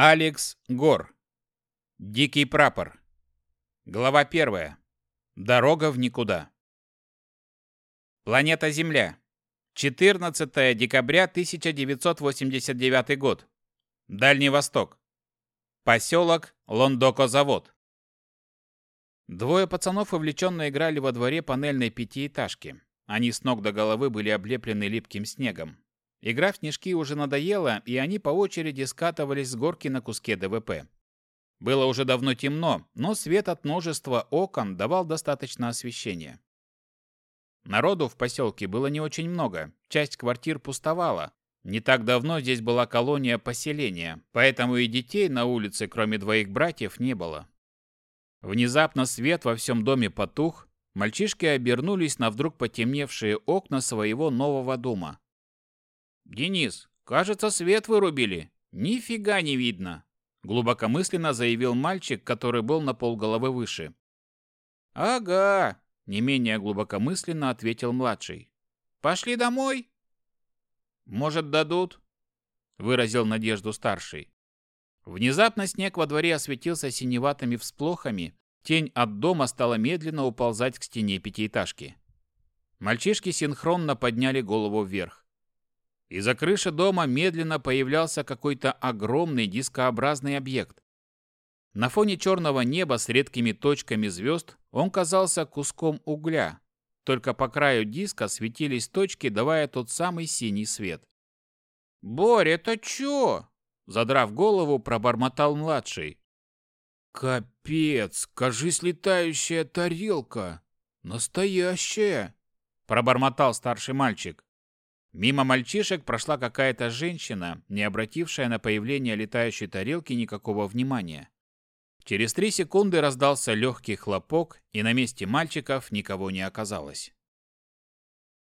Алекс Гор. Дикий прапор. Глава первая. Дорога в никуда. Планета Земля. 14 декабря 1989 год. Дальний Восток. Поселок Лондоко-завод. Двое пацанов увлеченно играли во дворе панельной пятиэтажки. Они с ног до головы были облеплены липким снегом. Игра в снежки уже надоела, и они по очереди скатывались с горки на куске ДВП. Было уже давно темно, но свет от множества окон давал достаточно освещения. Народу в поселке было не очень много, часть квартир пустовала. Не так давно здесь была колония поселения, поэтому и детей на улице, кроме двоих братьев, не было. Внезапно свет во всем доме потух, Мальчишки обернулись на вдруг потемневшие окна своего нового дома. «Денис, кажется, свет вырубили. Нифига не видно!» Глубокомысленно заявил мальчик, который был на полголовы выше. «Ага!» – не менее глубокомысленно ответил младший. «Пошли домой?» «Может, дадут?» – выразил надежду старший. Внезапно снег во дворе осветился синеватыми всплохами, Тень от дома стала медленно уползать к стене пятиэтажки. Мальчишки синхронно подняли голову вверх. Из-за крыши дома медленно появлялся какой-то огромный дискообразный объект. На фоне черного неба с редкими точками звезд он казался куском угля, только по краю диска светились точки, давая тот самый синий свет. «Боря, это чё?» Задрав голову, пробормотал младший. «Капец! Кажись, летающая тарелка! Настоящая!» Пробормотал старший мальчик. Мимо мальчишек прошла какая-то женщина, не обратившая на появление летающей тарелки никакого внимания. Через три секунды раздался легкий хлопок, и на месте мальчиков никого не оказалось.